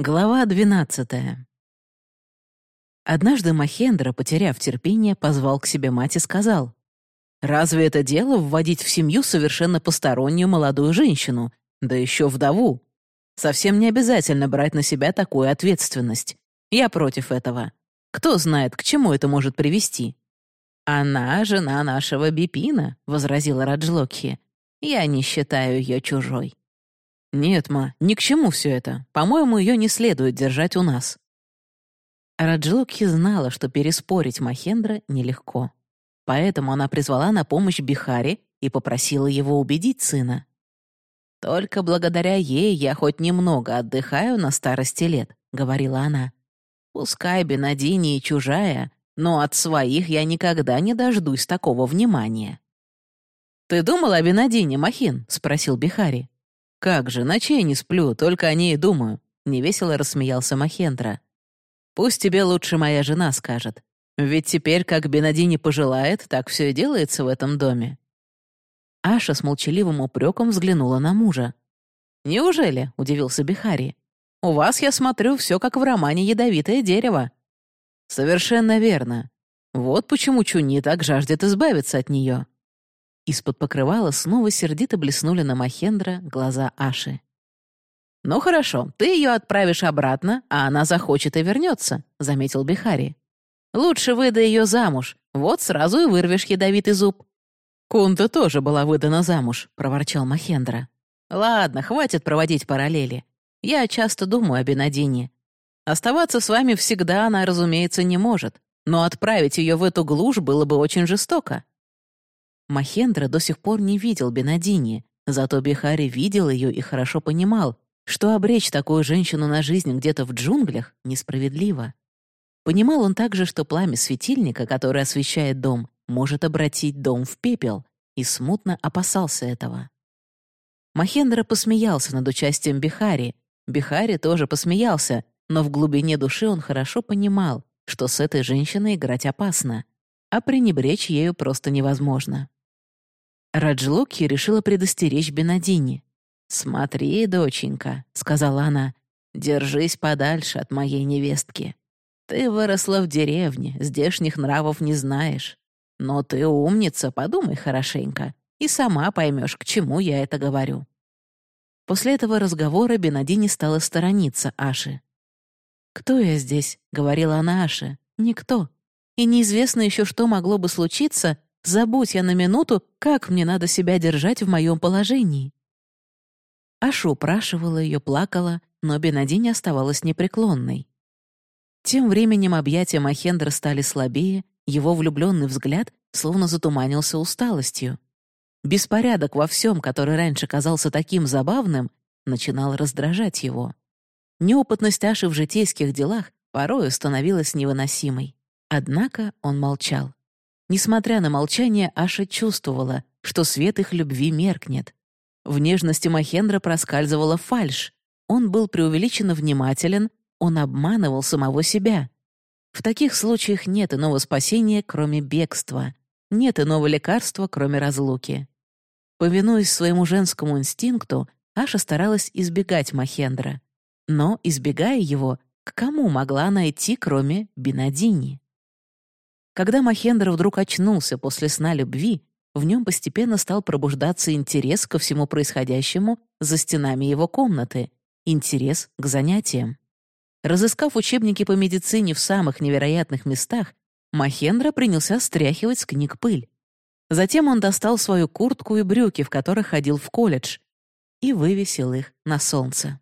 Глава двенадцатая. Однажды Махендра, потеряв терпение, позвал к себе мать и сказал, «Разве это дело вводить в семью совершенно постороннюю молодую женщину, да еще вдову? Совсем не обязательно брать на себя такую ответственность. Я против этого. Кто знает, к чему это может привести?» «Она жена нашего Бипина», — возразила Раджлокхи. «Я не считаю ее чужой». «Нет, ма, ни к чему все это. По-моему, ее не следует держать у нас». Раджилокхи знала, что переспорить Махендра нелегко. Поэтому она призвала на помощь Бихари и попросила его убедить сына. «Только благодаря ей я хоть немного отдыхаю на старости лет», — говорила она. «Пускай Бенадини и чужая, но от своих я никогда не дождусь такого внимания». «Ты думал о Бенадине, Махин?» — спросил Бихари. «Как же, ночей не сплю, только о ней и думаю», — невесело рассмеялся Махендра. «Пусть тебе лучше моя жена скажет. Ведь теперь, как Бенадини пожелает, так все и делается в этом доме». Аша с молчаливым упреком взглянула на мужа. «Неужели?» — удивился Бихари. «У вас, я смотрю, все как в романе «Ядовитое дерево». «Совершенно верно. Вот почему Чуни так жаждет избавиться от нее. Из-под покрывала снова сердито блеснули на Махендра глаза Аши. «Ну хорошо, ты ее отправишь обратно, а она захочет и вернется», — заметил Бихари. «Лучше выдай ее замуж, вот сразу и вырвешь ядовитый зуб». «Кунта тоже была выдана замуж», — проворчал Махендра. «Ладно, хватит проводить параллели. Я часто думаю о Бенадине. Оставаться с вами всегда она, разумеется, не может, но отправить ее в эту глушь было бы очень жестоко. Махендра до сих пор не видел Бенадини, зато Бихари видел ее и хорошо понимал, что обречь такую женщину на жизнь где-то в джунглях несправедливо. Понимал он также, что пламя светильника, которое освещает дом, может обратить дом в пепел, и смутно опасался этого. Махендра посмеялся над участием Бихари. Бихари тоже посмеялся, но в глубине души он хорошо понимал, что с этой женщиной играть опасно, а пренебречь ею просто невозможно. Раджлоки решила предостеречь Бенадини. «Смотри, доченька», — сказала она, — «держись подальше от моей невестки. Ты выросла в деревне, здешних нравов не знаешь. Но ты умница, подумай хорошенько, и сама поймешь, к чему я это говорю». После этого разговора Бенадини стала сторониться Аши. «Кто я здесь?» — говорила она Аше. «Никто. И неизвестно еще, что могло бы случиться, Забудь я на минуту, как мне надо себя держать в моем положении». Аша упрашивала ее, плакала, но Бенадини оставалась непреклонной. Тем временем объятия Махендра стали слабее, его влюбленный взгляд словно затуманился усталостью. Беспорядок во всем, который раньше казался таким забавным, начинал раздражать его. Неопытность Аши в житейских делах порою становилась невыносимой. Однако он молчал. Несмотря на молчание, Аша чувствовала, что свет их любви меркнет. В нежности Махендра проскальзывала фальшь. Он был преувеличенно внимателен, он обманывал самого себя. В таких случаях нет иного спасения, кроме бегства. Нет иного лекарства, кроме разлуки. Повинуясь своему женскому инстинкту, Аша старалась избегать Махендра. Но, избегая его, к кому могла она идти, кроме Бинадини? Когда Махендра вдруг очнулся после сна любви, в нем постепенно стал пробуждаться интерес ко всему происходящему за стенами его комнаты, интерес к занятиям. Разыскав учебники по медицине в самых невероятных местах, Махендра принялся стряхивать с книг пыль. Затем он достал свою куртку и брюки, в которых ходил в колледж, и вывесил их на солнце.